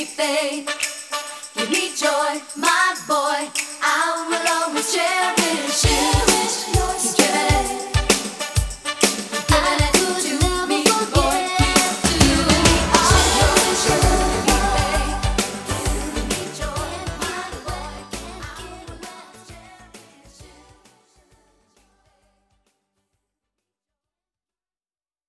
give me faith, give me joy, my boy. I will always cherish.